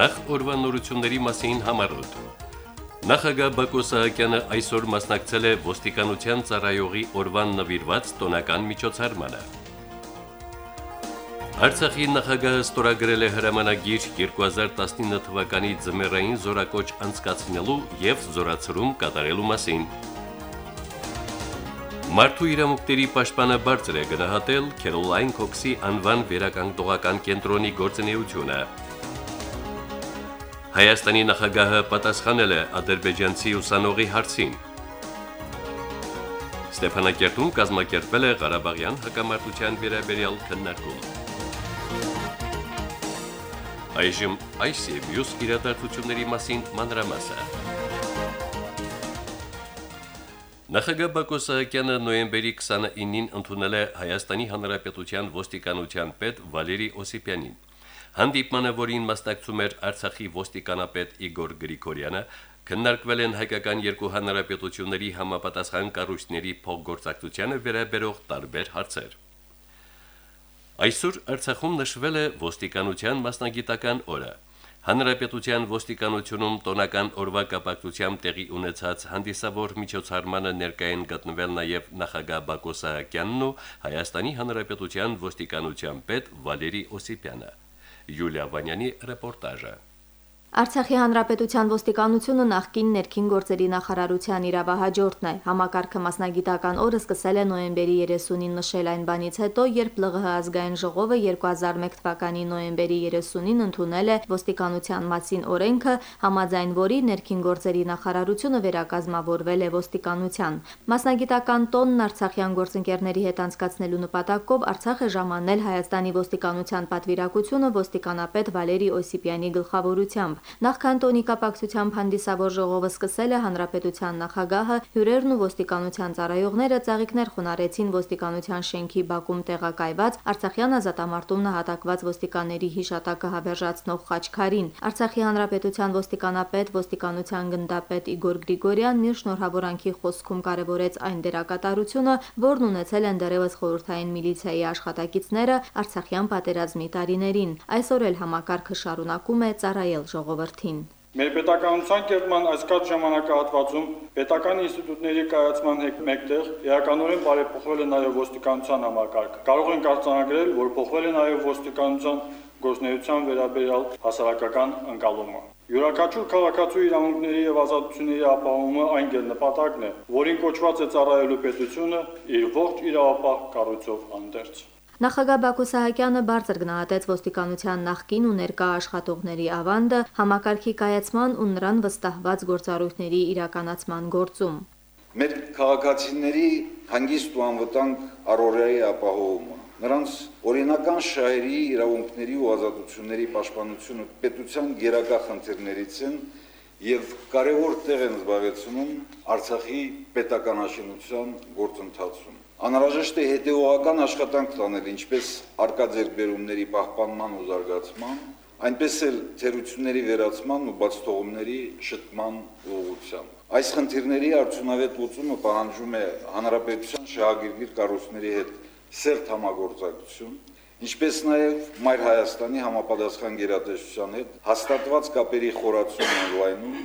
Նախ օրվա նորությունների մասին համարոտ։ Նախագահ Բակո Սահակյանը այսօր մասնակցել է ոստիկանության ծառայողի օրվան նվիրված տոնական միջոցառմանը։ Արցախի նախագահը ստորագրել է հրամանագիր 2019 թվականի ձմեռային զորակոչ անցկացնելու եւ զորացրում կատարելու մասին։ Մարդու իրավունքների պաշտպանը բարձր է գնահատել Քերոլայն Քոքսի անվան վերականգնողական կենտրոնի գործունեությունը։ Հայաստանի նախագահը պատասխանել է ադրբեջանցի ուսանողի հարցին։ Ստեփանակերտում կազմակերպվել է Ղարաբաղյան հակամարտության վերաբերյալ քննարկում։ Այժմ այս եւ մյուս իրադարձությունների մասին մանրամասը։ Նախագահ Բակո Սահակյանը նոյեմբերի 29-ին ընդունել է Հայաստանի Հանրապետության ոստիկանության պետ Վալերի Օսիպյանին։ Հանդիպմանը, որին մասնակցում էր Արցախի ոստիկանապետ Իգոր Գրիգորյանը, քննարկվել են հայկական երկու հանրապետությունների համապատասխան կառույցների փոխգործակցությանը վերաբերող տարբեր հարցեր։ Այսօր Արցախում նշվել է ոստիկանության մասնագիտական օրը։ Հանրապետության ոստիկանությունում տոնական օրվա կապակցությամբ տեղի ունեցած հանդիսավոր միջոցառմանը ներկային գտնվել նաև նախագահ Բակո Սահակյանն ու Հայաստանի Հանրապետության ոստիկանության պետ Վալերի Օսիպյանը։ Յուլիա Վանյանի ռեպորտաժը։ Արցախի հանրապետության ոստիկանությունը նախկին ներքին գործերի նախարարության իրավահաջորդն է։ Համակարգը մասնագիտական օրը սկսել է նոյեմբերի 30-ին նշել այն բանից հետո, երբ ԼՂՀ ազգային ժողովը 2001 թվականի նոյեմբերի 30-ին ընդունել է ոստիկանության մասին օրենքը, համաձայն որի ներքին գործերի նախարարությունը վերակազմավորվել է ոստիկանության։ Մասնագիտական տոնն Արցախյան գործընկերների հետ անցկացնելու նպատակով Արցախ է ժամանել Հայաստանի ոստիկանության պատվիրակությունը ոստիկանապետ Վալերի Օսիպյանի գլխավորությամբ։ Նախքան տոնի կապակցությամբ հանդիսավոր ժողովը սկսել է հանրապետության նախագահը, հյուրերն ու ոստիկանության ծառայողները ծաղիկներ խոնարեցին ոստիկանության շենքի բակում տեղակայված Արցախյան ազատամարտում նահատակված ոստիկանների հիշատակը հավերժացնող խաչքարին։ Արցախի հանրապետության ոստիկանապետ, ոստիկանության գնդապետ Իգոր Գրիգորյանն իր շնորհավորանքի խոսքում կարևորեց այն դերակատարությունը, որն ունեցել են դեռևս խորհրդային միլիցիայի աշխատակիցները Արցախյան պատերազմի տարիներին։ Այսօր էլ համակարգը շարունակում է ծառայել ժողովրդին ժողովրդին։ Մեր պետականության կերտման այս կարճ ժամանակահատվածում պետական ինստիտուտների կայացման հետ մեկտեղ իրականորեն բարեփոխվել է նաև ոստիկանության համակարգը։ Կարող ենք արձանագրել, որ փոխվել է նաև ոստիկանության գործնեության վերաբերյալ հասարակական ընկալումը։ Յուրաքանչյուր քաղաքացու իրավունքների եւ ազատությունների ապահովումը այն գերնպատակն է, որին կոչված է ծառայելու պետությունը իր ողջ իրավապահ կառույցով անդերձ։ Նախագահ Բակո Սահակյանը բարձր գնահատեց ոստիկանության նախկին ու ներկա աշխատողների ավանդը համակարգի կայացման ու նրան վստահված գործառույթների իրականացման գործում։ Մեր քաղաքացիների հանգիստ ու անվտանգ առօրյայի ապահովումը, նրանց օրինական շահերի, իրավունքների ու ազատությունների պաշտպանությունը պետության գերակա խնդիրներից են եւ կարևոր տեղ են զբաղեցնում Արցախի պետականաշինության գործընթացում։ Անհրաժեշտ է հետևողական աշխատանք տանել ինչպես արկա ձեռքբերումների պահպանման ու զարգացման, այնպես էլ թերությունների վերացման ու բացթողումների շտկման ուղղությամբ։ Այս խնդիրների արդյունավետ լուծումը պահանջում է հանրապետության շահագրգիռ կառույցների հետ սերտ համագործակցություն, ինչպես նաև Մայր Հայաստանի համապատասխան գերատեսչության հետ հաստատված կապերի խորացում онլայնում,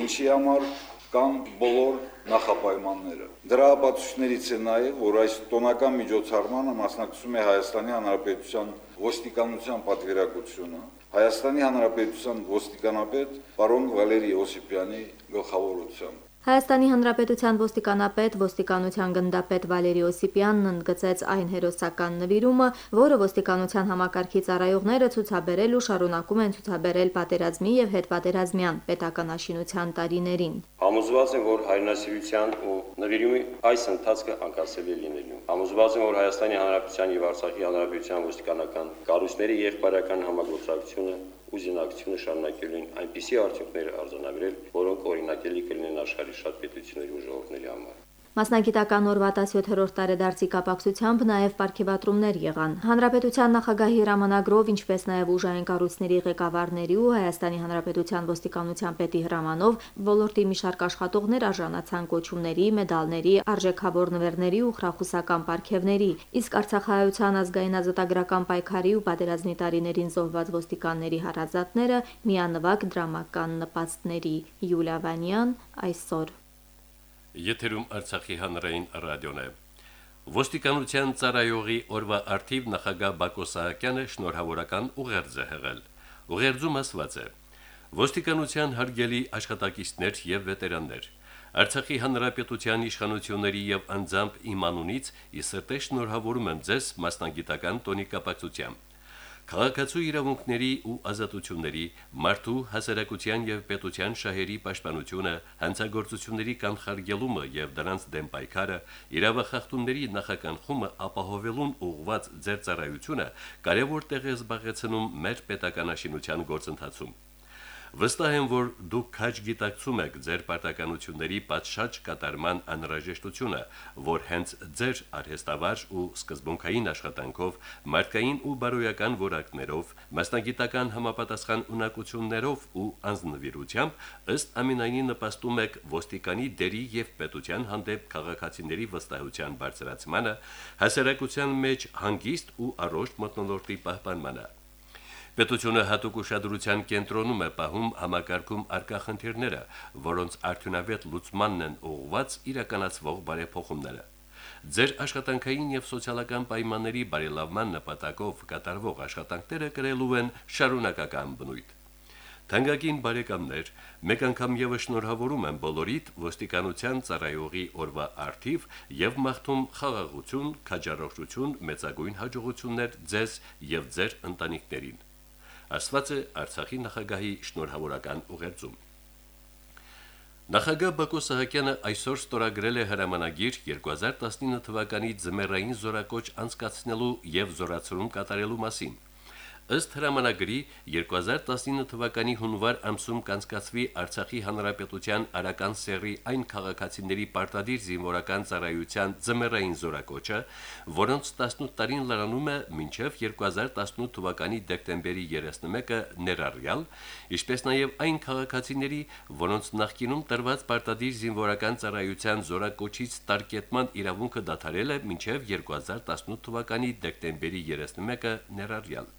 ինչի համար կան բոլոր նախապայմանները։ Դրա ապացույցներից է նաև, որ այս տոնական միջոցառմանը մասնակցում է Հայաստանի Հանրապետության ոստիկանության պատվիրակությունը, Հայաստանի Հանրապետության ոստիկանապետ պարոն Վալերի Օսիպյանի գլխավորությամբ։ Հայաստանի Հանրապետության ոստիկանապետ, ոստիկանության գնդապետ Վալերի Օսիպյանն ընդգծեց այն հերոսական նվիրումը, որը ոստիկանության համակարգի ծառայողները ցուցաբերել ու շարունակում են ցուցաբերել պատերազմի եւ հետպատերազմյան պետականաշինության տարիներին։ Համոզված եմ, որ հայրենասիրության ու նվիրումի այս ընթացքը անկասելի լինելու։ Համոզված եմ, որ Հայաստանի Հանրապետության եւ Արցախի Հանրապետության ոստիկանական կառույցների եղբայրական համագործակցությունը ու զինակցությունը շարունակելու են այնպիսի արդյունքներ արձանագրել, որոնք օրինակելի կլինեն աշխարհի շատ պետությունների ու ժողովուրդների համար։ Մասնագիտական օրվա 17-րդ տարեդարձի կապակցությամբ նաև ապարքեվատրումներ եղան։ Հանրապետության նախագահի հրամանագրով, ինչպես նաև ուժային կառույցների ղեկավարների ու Հայաստանի Հանրապետության ոստիկանության պետի հրամանով ոլորտի մի շարք աշխատողներ արժանացան կոչումների, մեդալների, արժեքավոր նվերների ու խրախուսական ապարքևների, իսկ Արցախահայության ազգային ազատագրական պայքարի ու պատերազմի տարիներին զոհված ոստիկանների հարազատները միանվագ դրամական նպաստների։ Յուլիա Վանյան այսօր Եթերում Արցախի հանրային ռադիոն է։ Ոստիկանության ծառայողի օրվա արդիվ նախագահ Բակո Սահակյանը շնորհավորական ուղերձ է հղել։ Ուղերձում ասված է. Ոստիկանության հարգելի աշխատակիցներ եւ վետերաններ, Արցախի հանրապետության իշխանությունների եւ անձամբ իմ անունից ի սրտե շնորհավորում եմ ձեզ մասնագիտական տոնի կապակցությամբ։ Քաղաքացու իրավունքների ու ազատությունների, մարդու հասարակության եւ պետության շահերի պաշտպանությունը, հանցագործությունների կանխարգելումը եւ դրանց դեմ պայքարը, իրավախախտումների նախականխումը ապահովելուն ուղղված ձեր ծառայությունը կարևոր տեղ է զբաղեցնում մեր պետականաշինության գործընթացում։ Վստահ եմ, որ դուք քաջ գիտակցում եք ձեր պարտականությունների պատշաճ կատարման անհրաժեշտությունը, որ հենց ձեր արհեստավար ու սկզբունքային աշխատանքով, մարդկային ու բարոյական որակներով, մասնագիտական համապատասխան ունակություններով ու անձնվիրությամբ ըստ ամենայնի նպաստում եք ոստիկանի դերի եւ պետության հանդեպ քաղաքացիների վստահության բարձրացմանը, հասարակության մեջ հանգիստ ու առողջ մտնոլորտի պահպանմանը։ Պետությունը հատուկ ուշադրության կենտրոնում է պահում համակարգում արկա խնդիրները, որոնց արդյունավետ լուծմանն են ուղղված իրականացվող բարեփոխումները։ Ձեր աշխատանքային եւ սոցիալական պայմանների բարելավման նպատակով կատարվող աշխատանքները կրելու են շարունակական բնույթ։ Թանկագին բարեկամներ, մեկ անգամ եւս շնորհավորում եմ բոլորիդ ոստիկանության ծառայողի օրվա արդիվ եւ մաղթում խաղաղություն, քաջառողջություն, մեծագույն հաջողություններ ձեզ եւ ձեր ընտանիքներին ասված է Արցախի նախագահի շնորհավորական ուղերձում։ Նախագահ Բակո Սահակյանը այսօր ստորագրել է հրամանագիր 2019 թվականի ձմեռային զորակոչ անցկացնելու եւ զորացում կատարելու մասին։ Ըստ հրամանագրի 2019 թվականի հունվար ամսում կանցկացվի Արցախի հանրապետության Արական սերի այն քաղաքացիների պարտադիր զինվորական ծառայության ձմեռային զորակոչը, որոնց 18 տարին լրանում է մինչև 2018 թվականի դեկտեմբերի 31-ը ներառյալ, ինչպես նաև այն քաղաքացիների, որոնց նախկինում տրված պարտադիր զինվորական ծառայության զորակոչից տարկետման իրավունքը դադարել է մինչև 2018 թվականի դեկտեմբերի 31-ը ներառյալ։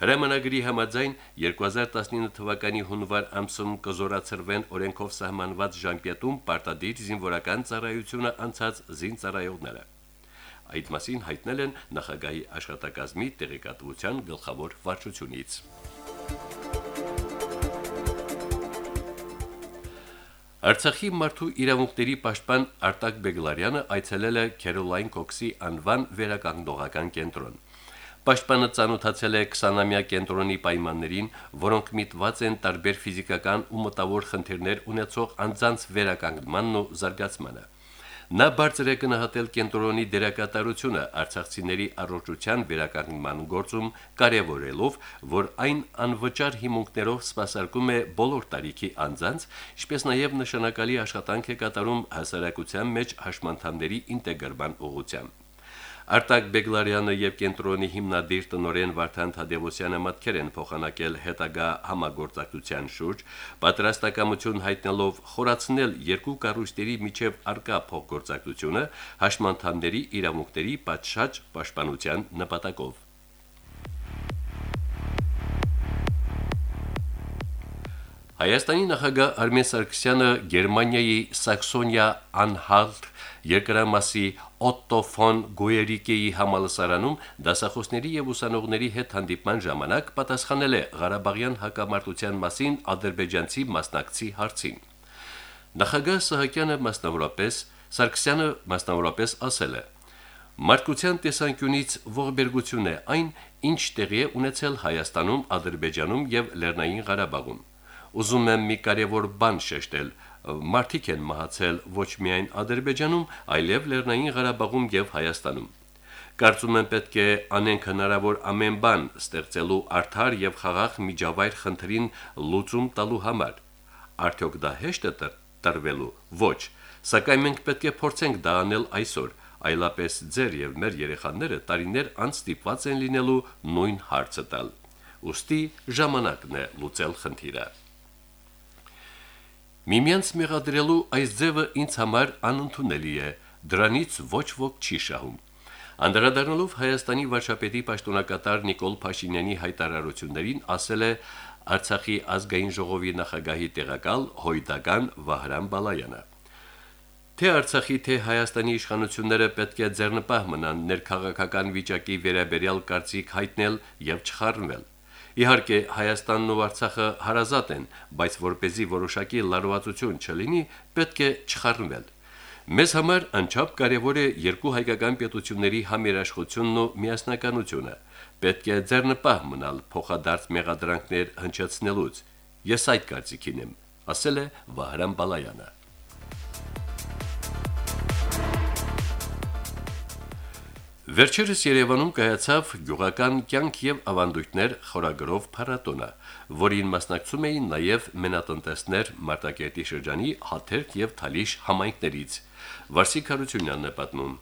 Հրամանագրի համաձայն 2019 թվականի հունվար ամսում կզորացրվեն օրենքով սահմանված ժամկետում պարտադիր զինվորական ծառայությունը անցած զինծառայողները։ Այդ մասին հայտնել են նախագահի աշխատակազմի տեղեկատվության գլխավոր վարչությունից։ Արցախի մարդու իրավունքների պաշտպան Արտակ Բեգլարյանը այցելել է Քերոլայն Կոքսի անվան վերականգնողական կենտրոն։ Պաշտպանը ցանոթացել է 20-ամյա կենտրոնի պայմաններին, որոնք միտված են տարբեր ֆիզիկական ու մտավոր խնդիրներ ունեցող անձանց վերականգնմանն ու զարգացմանը։ Նա բարձր է գնահատել կենտրոնի դերակատարությունը արցախցիների առողջության վերականգնման գործում, կարևորելով, որ այն անվճար հիմունքներով սպասարկում է բոլոր տարիքի անձանց, ինչպես նաև նշանակալի աշխատանք է կատարում հասարակության մեջ հաշմանդամների ինտեգրման ուղղությամբ։ Արտակ Բեգլարյանը եւ կենտրոնի հիմնադիր տնորեն Վարդան Թադևոսյանը մտքեր են փոխանակել հետագա համագործակցության շուրջ, պատրաստակամություն հայտնելով խորացնել երկու կառույցների միջև արկա փոխգործակցությունը հաշմանդամների իրավունքների պատշաճ պաշտպանության նպատակով։ Հայաստանի նախագահ Արմեն Սարգսյանը Գերմանիայի Սաքսոնիա Անհալտ երկրամասի Օտտո ֆոն Գոերիկեի համալսարանում դասախոսների եւ ուսանողների հետ հանդիպման ժամանակ պատասխանել է Ղարաբաղյան հակամարտության մասին ադրբեջանցի մասնակցի հարցին։ Նախագահ Սահակյանը մասնավորապես Սարգսյանը մասնավորապես ասել է. Մարկության տեսանկյունից ողբերգություն է այն, ինչ տեղի է ունեցել Հայաստանում, Ադրբեջանում եւ Լեռնային Ղարաբաղում։ Ուզում եմ մի կարևոր բան շեշտել, մարդիկ են մահացել ոչ միայն Ադրբեջանում, այլև Լեռնային Ղարաբաղում եւ Հայաստանում։ Կարծում եմ պետք է անենք հնարավոր ամեն բան ստեղծելու արդար եւ խաղաղ միջավայր խնդրին լուծում տալու համար։ Արդյոք դա հեշտ է տրվելու։ Ոչ։ Սակայն մենք պետք է փորձենք դա անել այսօր, այլապես ձեր եւ մեր երեխաները տարիներ անց ստիպված են լինելու նույն հարցը տալ։ Ոստի ժամանակն է լուծել խնդիրը։ Միմյանց մեղադրելու այս ձևը ինձ համար անընդունելի է, դրանից ոչ ոք չի շահում։ Անդրադառնալով Հայաստանի վարչապետի պաշտոնակատար Նիկոլ Փաշինյանի հայտարարություններին ասել է Արցախի ազգային ժողովի նախագահի տեղակալ Հույդական Վահրամ Բալայանը։ Թե Արցախի, թե Հայաստանի իշխանությունները պետք է ձեռնպահ մնան ներքաղաքական վիճակի վերաբերյալ կարծիք հայտնել եւ չխառնվել։ Իհարկե Հայաստանն ու Արցախը հարազատ են, բայց որ เป զի որոշակի լարվածություն չլինի, պետք է չխառնվել։ Մեզ համար անչափ կարևոր է երկու հայկական պետությունների համերաշխությունն ու միասնականությունը։ Պետք է ձեռնպահ մնալ փոխադարձ մեղադրանքներ հնչեցնելուց։ Ես այդ կարծիքին եմ, ասել է Վահրամ Բալայանը։ Վերջերս Երևանում կայացավ գյուղական կյանք եւ ավանդույթներ խորագրով փառատոնը, որին մասնակցում էին նաեւ մենատնտեսներ Մարտակերտի շրջանի Հաթերք եւ Թալիշ համայնքներից։ Վարսիկ Հարությունյանն է պատմում.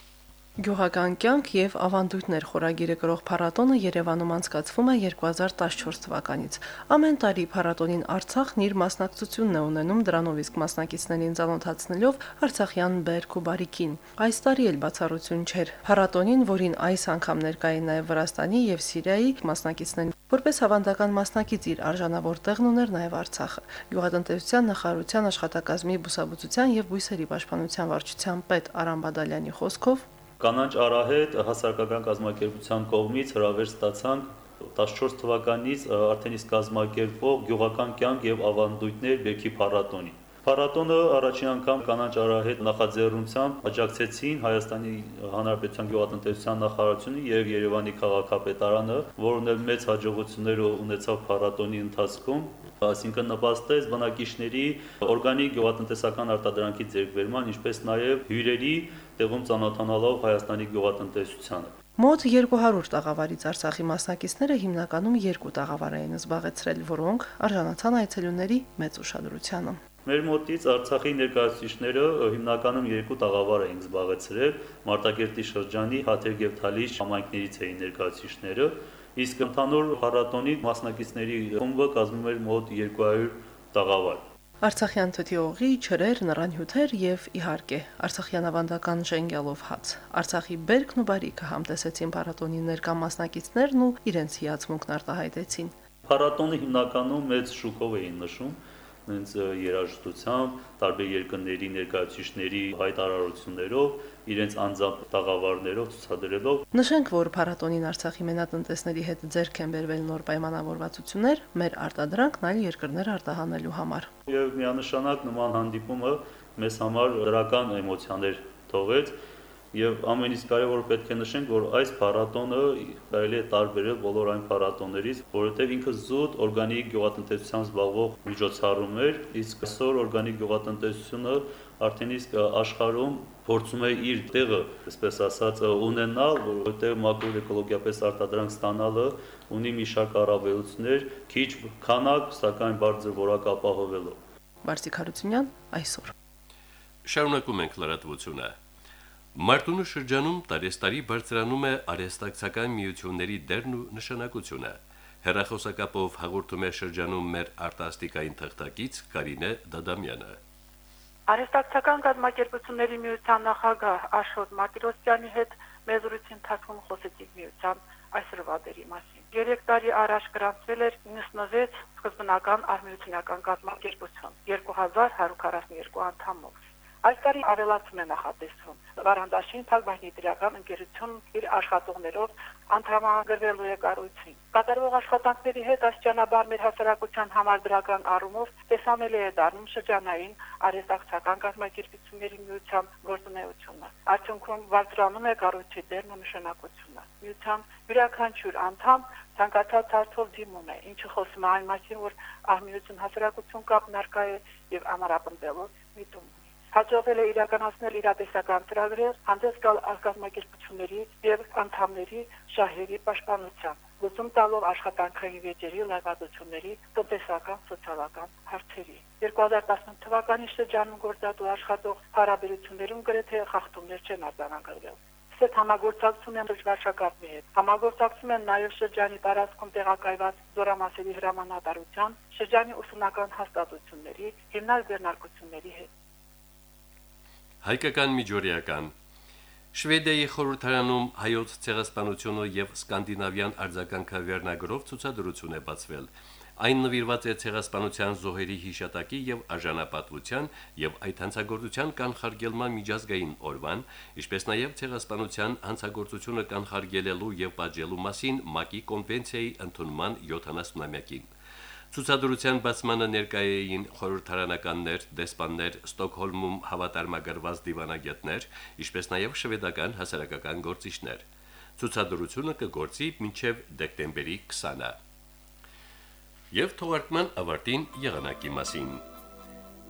Գյուղական կյանք եւ ավանդույթներ խորագիրը գրող փառատոնը Երևանում անցկացվում է 2014 թվականից։ Ամեն տարի փառատոնին Արցախն իր մասնակցությունն է ունենում դրանով իսկ մասնակիցներին ծանոթացնելով Արցախյան բերք ու բարիկին։ Այս տարի էլ բացառություն չէր։ Փառատոնին, որին այս անգամ ներկային նաեւ Վրաստանի եւ Սիրիայի մասնակիցներին, որպես հավանդական մասնակից իր արժանավոր տեղն ուներ նաեւ Արցախը։ Գյուղատնտեսության նախարարության աշխատակազմի բուսաբուծության եւ բույսերի պաշտպանության վարչության պետ Արամ Բադալյանի խոսքով Կանանչ արահետ հասարակական կազմակերպության կողմից հրավեր ստացանք 14 թվականից արդեն իսկ կազմակերպող գյուղական կյանք եւ ավանդույթներ Բերքի փառատոնի։ Փառատոնը առաջին անգամ կանանչ արահետ նախաձեռնությամբ աջակցեցին Հայաստանի Հանրապետության գյուղատնտեսության նախարարությունը եւ Երևանի քաղաքապետարանը, որոնց էլ մեծ հաջողություններ ունեցավ փառատոնի ընթացքում այսինքն նպաստեց բնակիչների օրգանիկ գյուղատնտեսական արտադրանքի ձեռքբերման, ինչպես նաև հյուրերի տեղում ծանոթանալով Հայաստանի գյուղատնտեսությանը։ Մոտ 200 տաղավարից Արցախի մասնակիցները հիմնականում երկու տաղավար էին զբաղեցրել, որոնք արժանացան այցելուների մեծ ուշադրությանը։ Մեր մոտից Արցախի ներկայացուցիչները հիմնականում երկու տաղավար էին զբաղեցրել, Մարտակերտի շրջանի Հաթերք եւ Թալիշ համայնքներից էին ներկայացուցիչները, իսկ ընդհանուր փառատոնի մասնակիցների խումբը կազմում էր մոտ 200 տաղավար։ Արցախյան թթի օղի, ջրեր, նռանյութեր եւ իհարկե Արցախյան ավանդական ժենգյալով հաց։ Արցախի բերքն ու բարիքը համտեսեցին փառատոնի ներկա մասնակիցներն ու իրենց հիացմունքն արտահայտեցին։ Փառատոնը հիմնականում մեծ շուկով էին նշում, հենց երաժշտությամբ, տարբեր երկրների ներկայացուցիչների հայտարարություններով, իրենց անձամբ տաղավարներով ցուցադրելով։ Նշենք, որ փառատոնին Արցախի մենատնտեսների հետ ձեռք են բերվել նոր պայմանավորվածություններ մեր արտադրանքն այլ երկրներ արտահանելու համար։ Եվ միանշանակ նման հանդիպումը մեզ համար դրական էմոցիաներ թողեց Եվ ամենից կարևորը պետք է նշենք, որ այս փառատոնը կարելի է տարբերել բոլոր այն փառատոններից, որովհետև ինքը զուտ օրգանիկ գյուղատնտեսությամբ զբաղվող միջոցառում էր, իսկ այսօր օրգանիկ գյուղատնտեսությունը արդեն իսկ աշխարհում փորձում է իր տեղը, այսպես ասած, ունենալ, որովհետև մակրոէկոլոգիապես արտադրանք ստանալը ունի մի շարք առավելություններ, քիչ քանակ, սակայն բարձր որակ ապահովելով։ Վարսիկ Հարությունյան այսօր։ Շարունակում ենք լրատվությունը։ Մարտունու շրջանում տարեստարի բարձրանում է արեստակցական միությունների դերն ու նշանակությունը։ Հերախոսակապով հաղորդում է շրջանում մեր արտասթիկային թղթակից Կարինե Դադամյանը։ Արեստակցական կազմակերպությունների միության նախագահ Աշոտ Մարտիրոսյանի հետ մեզրույթի ընթացքում խոսեցինք միության այսրվա դերի մասին։ 3 տարի առաջ գրանցվել էր 96 սկզբնական արմենությունական կազմակերպություն 2142 անդամով։ Այս տարի ավելացում է նախատեսվում։ Վարանդաշին Թագբահնիտրական ընկերություն իր աշխատողներով անդրամագրվելու է կառույցին։ Կատարվող աշխատանքների հետ աշճանաբար մեր հասարակության համար դրական առումով տեսանելի է դառնում շրջանային արեստակցական կազմակերպությունների միության գործունեությունը։ Արդյունքում բարձրանում է կառույցի դերն ու նշանակությունը։ Միության յուրաքանչյուր անդամ ցանկացած հարցով դիմում է, ինչը խոսում է այն մասին, որ ահմիություն հասարակություն կապն արկա է եւ ամառապնդելով միտում հաջողվել է իրականացնել իրատեսական ծրագրեր հանդես գալ արկազմակերպությունների եւ անդամների շահերի պաշտպանության։ լուծում տալով աշխատանքային վեճերի, լայնվածությունների, տնտեսական, սոցիալական հարցերի։ 2018 թվականի շրջանում գործատու աշխատող հարաբերություններում գրեթե խախտումներ չեն արձանագրվել։ Սետ համագործակցում են դժվարշակազմի հետ։ Համագործակցում են նաև շրջանի տարածքում տեղակայված զորամասերի հրամանատարության, շրջանի ուսումնական հաստատությունների, հիմնալ ձեռնարկությունների հետ։ Հայկական միջօրյական Շվեդիայի խորհրդարանում հայոց ցեղասպանությունը եւ սկանդինավյան արձագանքը վերնագրով ցուցադրություն է բացվել։ Այն նվիրված է ցեղասպանության զոհերի հիշատակի եւ արժանապատվության եւ այդ հանցագործության կանխարգելման միջազգային օրվան, ինչպես նաեւ ցեղասպանության հանցագործությունը կանխարգելելու եւ պատժելու մասին ՄԱԿ-ի կոնվենցիայի ընդունման 70-ամյակին։ Ցուցադրության բացմանը ներկայ էին խորհրդարանականներ, դեսպաններ, Ստոկհոլմում հավատարմագրված դիվանագետներ, ինչպես նաև շվեդական հասարակական գործիչներ։ Ցուցադրությունը կգործի մինչև դեկտեմբերի 20-ը։ Եվ թողարկման ավարտին եղանակի մասին։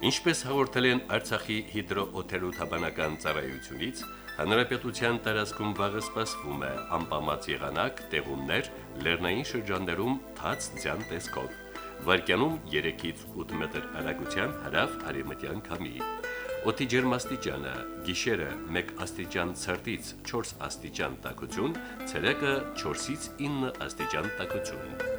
Ինչպես հաղորդել են Արցախի հիդրոօթերոթաբանական ծառայությունից, հանրապետության տարածքում վաղը սպասվում է. Անպամած եղանակ, տեղումներ, լեռնային շրջաններում թաց ձյան տեսքով վարկյանում 3-ից 8 մետր հեռագության հարավ արևմտյան քամի։ Օդի ջերմաստիճանը՝ գիշերը 1 աստիճան ցրտից 4 աստիճան տաքություն, ցերեկը 4-ից 9 աստիճան տաքություն։